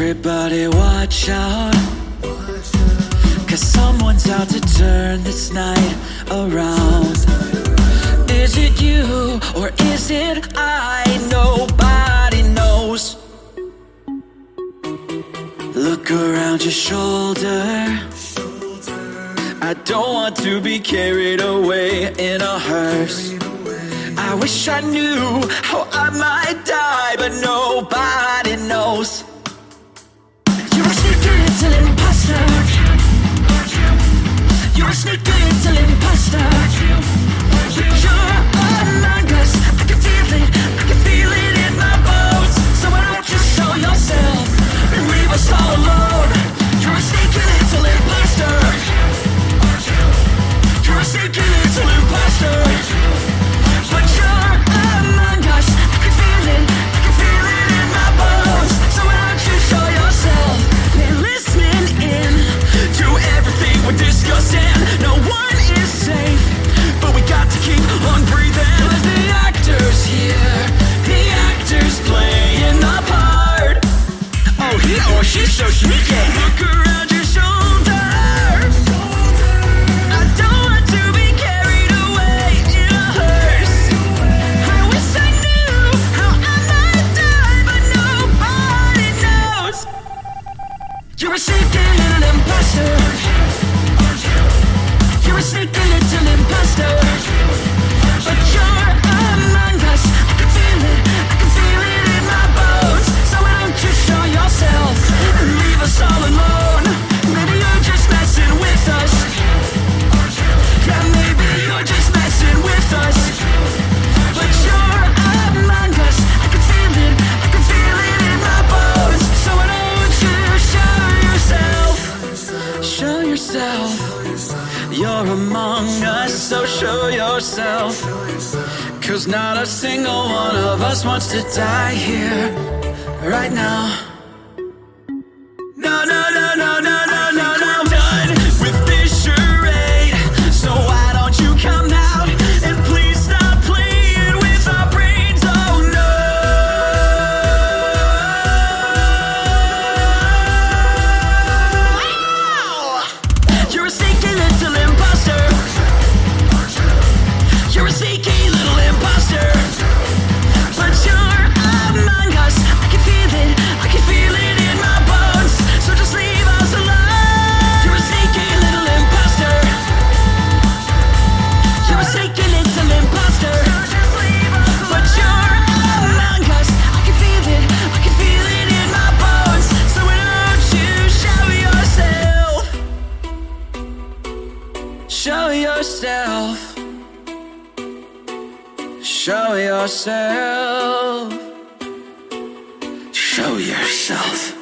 Everybody watch out. Cause someone's out to turn this night around. Is it you or is it I? Nobody knows. Look around your shoulder. I don't want to be carried away in a hearse. I wish I knew how I might die But nobody knows. You're a sneaky little imposter. You're a sneaky little imposter. You're among us, so show yourself. Cause not a single one of us wants to die here, right now. Show yourself. Show yourself. Show yourself.